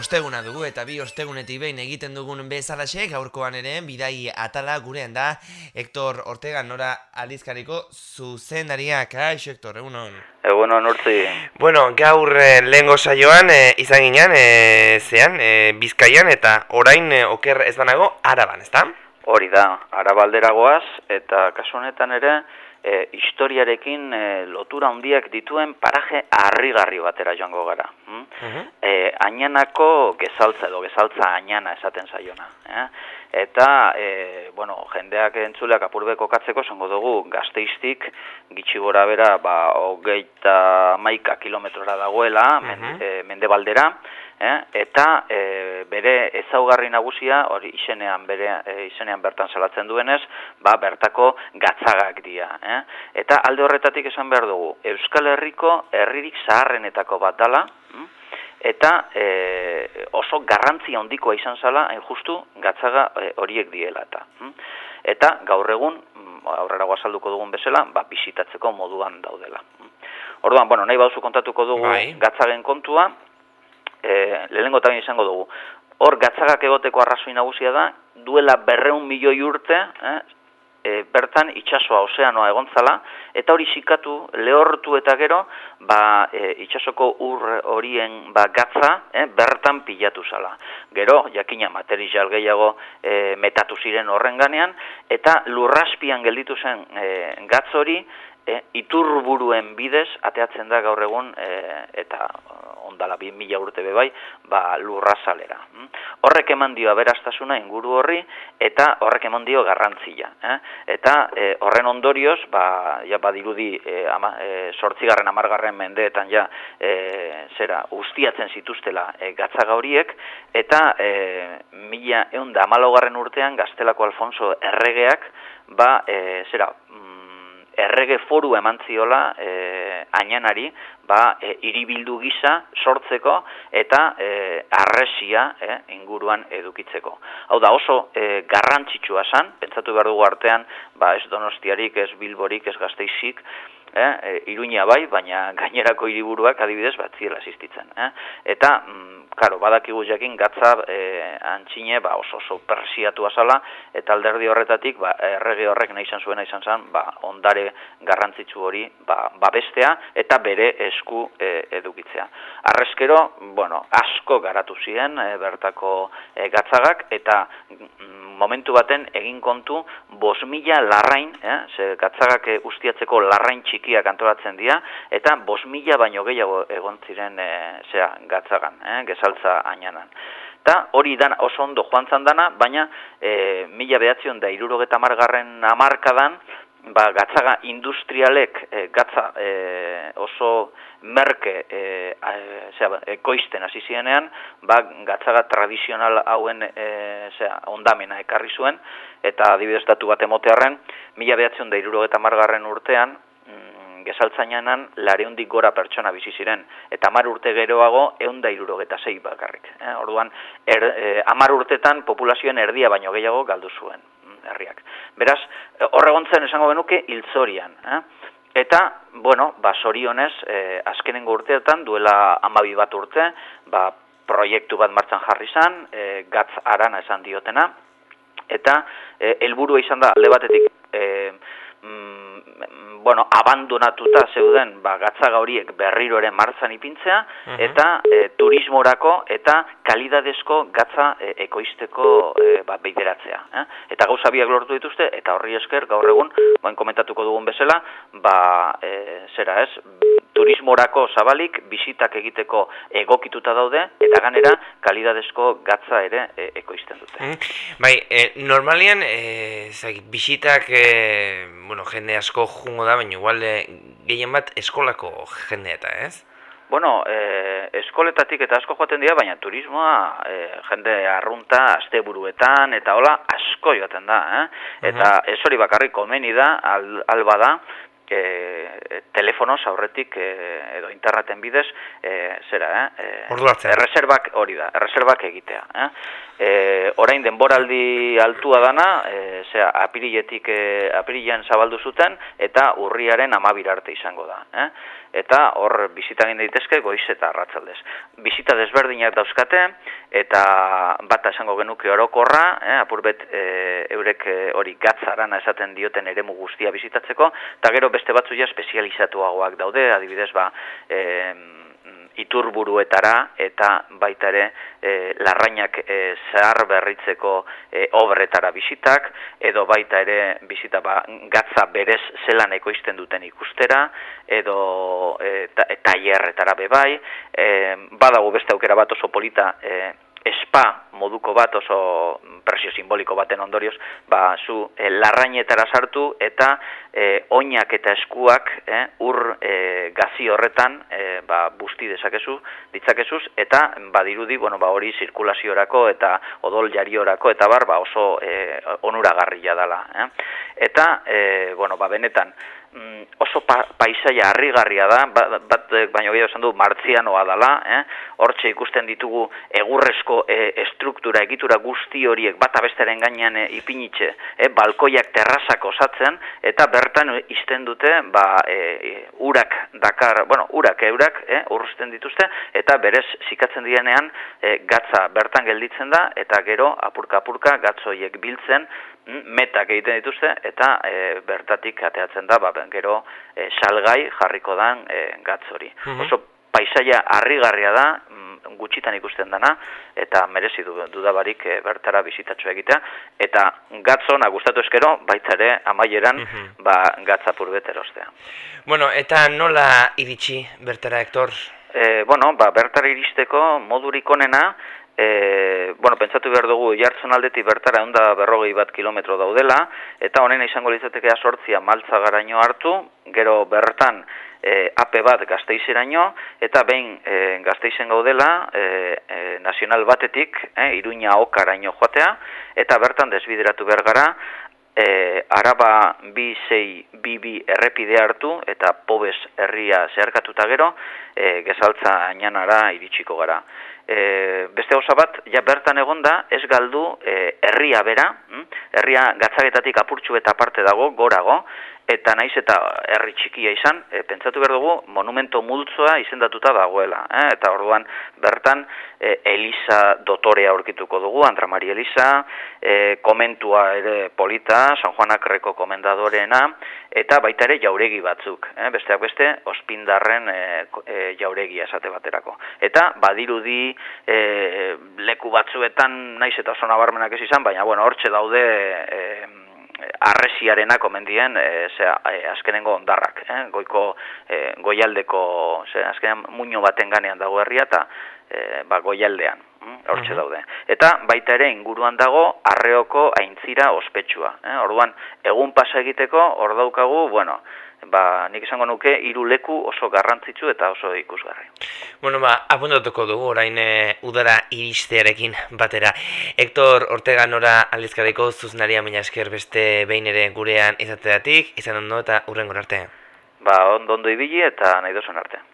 osteguna dugu eta bi ostegunetik behin egiten dugun bezalaxe gaurkoan ere bidai atala gurean da. Hector Ortega nora aldizkariko zuzendaria. Kaixo Hector egunon Egunon urtzi. Bueno gaur eh, lehengo saioan eh, izan ginen eh, zean eh, Bizkaian eta orain eh, oker ez banago araban ezta? Hori da, arabalderagoaz eta kasu honetan ere e, historiarekin e, lotura handiak dituen paraje harrigarri batera joango gara. Hm? E, ainanako gezaltza edo gezaltza ainana esaten zaiona. Eh? Eta, e, bueno, jendeak entzuleak apurbeko katzeko zango dugu gazteiztik gitsi gora bera, ba, hogeita maika kilometrora dagoela, uh mende baldera, eh? eta e, bere ezaugarri nagusia hori izenean bere e, izenean bertan salatzen duenez, ba bertako gatzagak dira, eh? Eta alde horretatik esan behar dugu, Euskal Herriko herririk zaharrenetako bat dala? Eta e, oso garrantzia handikoa izan zala, hain justu gatzaga e, horiek diela eta. Hm? Eta gaur egun hm, aurrera guazalduko dugun bezala, ba, bisitatzeko moduan daudela. Hm? Orduan, bueno, nahi bauzu kontatuko dugu bai. gatzagen kontua, e, lehenengo tabi izango dugu. Hor, gatzagak egoteko arrazoi nagusia da, duela berreun milioi urte, eh, e, bertan itxasoa ozeanoa egontzala, eta hori sikatu, lehortu eta gero, ba, e, itxasoko ur horien ba, gatza eh, bertan pilatu zala. Gero, jakina material gehiago e, metatu ziren horren ganean, eta lurraspian gelditu zen e, gatz hori, e, iturburuen bidez, ateatzen da gaur egun, e, eta ondala bi mila urte bebai, ba, lurra salera. Hm? Horrek eman dio aberastasuna inguru horri, eta horrek eman dio garrantzia. Eh? Eta e, horren ondorioz, ba, ja, badirudi e, ama, e, sortzigarren amargarren mendeetan ja, e, zera, ustiatzen zituztela e, gatzaga horiek, eta e, mila eunda amalogarren urtean, gaztelako Alfonso erregeak, ba, e, zera, mm, errege foru eman ziola e, ainanari, ba, e, iribildu gisa sortzeko eta e, arresia e, inguruan edukitzeko. Hau da oso e, garrantzitsua san, pentsatu behar dugu artean, ba, ez donostiarik, ez bilborik, ez gazteizik, eh, e, iruña bai, baina gainerako hiriburuak adibidez bat ziela asistitzen. Eh? Eta, mm, karo, badakigu jakin gatza e, antxine ba, oso oso persiatu azala, eta alderdi horretatik ba, errege horrek nahi izan zuena izan zen, ba, ondare garrantzitsu hori ba, babestea eta bere esku e, edukitzea. Arrezkero, bueno, asko garatu ziren e, bertako e, gatzagak, eta mm, momentu baten egin kontu bos mila larrain, eh, ze gatzagak ustiatzeko larrain txikiak antolatzen dira, eta bos mila baino gehiago egon ziren e, zera, gatzagan, eh, gezaltza ainanan. Eta hori dan oso ondo joan dana, baina e, mila behatzion da irurogeta margarren amarkadan, ba, gatzaga industrialek e, gatza e, oso merke e, zera, ekoizten hasi zienean, ba, gatzaga tradizional hauen e, zera, ondamena ekarri zuen, eta adibidez datu bat emotearen, mila behatzion da irurogeta margarren urtean, gezaltzainanan lareundik gora pertsona bizi ziren eta hamar urte geroago ehunda hirurogeta sei bakarrik. Eh? Orduan er, eh, hamar urtetan populazioen erdia baino gehiago galdu zuen mm, herriak. Beraz horregontzen esango benuke hiltzorian. Eh? Eta, bueno, ba, sorionez, eh, azkenengo urteetan, duela amabi bat urte, ba, proiektu bat martzan jarri zan, eh, gatz arana esan diotena, eta eh, helburua izan da, alde batetik, eh, mm, bueno, abandonatuta zeuden ba, gatzaga horiek berriro ere martzan ipintzea, eta e, turismorako eta kalidadezko gatza e, ekoizteko e, ba, beideratzea. Eh? Eta gauza biak lortu dituzte, eta horri esker gaur egun, bain komentatuko dugun bezala, ba, e, zera ez, turismorako zabalik, bisitak egiteko egokituta daude, eta ganera kalidadezko gatza ere e, ekoizten dute. Mm. Bai, e, normalian, e, zaki, bisitak, e, bueno, jende asko jungo da, baina igual e, gehien bat eskolako jende eta, ez? Bueno, e, eskoletatik eta asko joaten dira, baina turismoa e, jende arrunta, asteburuetan eta hola asko joaten da, eh? Eta uh -huh. ez hori bakarrik komeni da, al, alba da, e, telefonoz aurretik e, edo interneten bidez e, zera, eh? E, erreserbak hori da, erreserbak egitea. Eh? E, orain denboraldi altua dana, e, zera, apiriletik e, apirilean zabaldu zuten eta urriaren amabir arte izango da. Eh? Eta hor bizita egin daitezke goiz eta arratzaldez. Bizita desberdinak dauzkate eta bata esango genuke orokorra, eh? apurbet e, eurek hori gatzaran esaten dioten eremu guztia bizitatzeko, eta gero beste batzu ja espezializatuagoak daude, adibidez ba, e, iturburuetara eta baita ere e, larrainak e, zehar berritzeko e, obretara bisitak, edo baita ere bisita ba, gatza berez zelan ekoizten duten ikustera, edo e, taierretara bebai, e, badago beste aukera bat oso polita, e, espa moduko bat oso presio simboliko baten ondorioz, ba, zu e, larrainetara sartu eta e, oinak eta eskuak e, ur e, gazi horretan e, ba, busti dezakezu, ditzakezuz, eta badirudi, bueno, ba, hori zirkulaziorako eta odol jariorako eta bar, ba, oso e, onuragarria dela. Eh? Eta, e, bueno, ba, benetan, oso pa, paisaia harrigarria da, ba, bat, baino gehiago esan du martzianoa dela, eh? hortxe ikusten ditugu egurrezko e, estruktura, egitura guzti horiek bat abestaren gainean e, ipinitxe, eh? balkoiak terrazak osatzen, eta bertan izten dute, ba, e, urak dakar, bueno, urak eurak, eh? urruzten dituzte, eta berez zikatzen dienean e, gatza bertan gelditzen da, eta gero apurka-apurka gatzoiek biltzen, Mm, metak egiten dituzte eta e, bertatik ateatzen da ba, gero e, salgai jarriko dan e, gatz hori. Mhm. Oso paisaia harrigarria da, mm, gutxitan ikusten dana eta merezi du dudabarik e, bertara bizitatxo egitea eta gatzona gustatu eskero baita ere amaieran mm ba gatza purbet erostea. Bueno, eta nola iritsi bertara Hector? E, bueno, ba, bertara iristeko modurik onena e, bueno, pentsatu behar dugu jartzen aldetik bertara onda berrogei bat kilometro daudela, eta honen izango lizatekea sortzia maltza garaino hartu, gero bertan e, ape bat gazteizeraino, eta behin e, gazteizen gaudela e, e, nazional batetik, e, iruña okaraino joatea, eta bertan desbideratu behar gara, e, araba bi zei bi bi errepide hartu, eta pobes herria zeharkatuta gero, e, gezaltza ainanara iritsiko gara e, beste osa bat, ja bertan egonda, ez galdu e, herria bera, hm? herria gatzagetatik apurtxu eta parte dago, gorago, eta naiz eta herri txikia izan, e, pentsatu behar dugu, monumento multzoa izendatuta dagoela. Eh? Eta orduan bertan, e, Elisa dotorea aurkituko dugu, Andra Mari Elisa, e, komentua ere polita, San Juan Akreko komendadoreena, eta baita ere jauregi batzuk, eh? besteak beste, ospindarren e, e, jauregia esate baterako. Eta badirudi e, leku batzuetan naiz eta oso nabarmenak ez izan, baina bueno, hortxe daude... E, arresiarena komendien e, e, azkenengo ondarrak, eh? goiko e, goialdeko, ze, azkenean muño baten ganean dago herria eta e, ba, goialdean, hm? hortxe daude. Eta baita ere inguruan dago arreoko aintzira ospetsua. Eh? Orduan, egun pasa egiteko, hor daukagu, bueno, ba, nik esango nuke hiru leku oso garrantzitsu eta oso ikusgarri. Bueno, ba, apuntatuko dugu orain e, udara iristearekin batera. Hector Ortega nora aldizkareko zuznaria mina esker beste behin ere gurean izateatik, izan ondo eta urrengo arte. Ba, ondo ondo ibili eta nahi arte.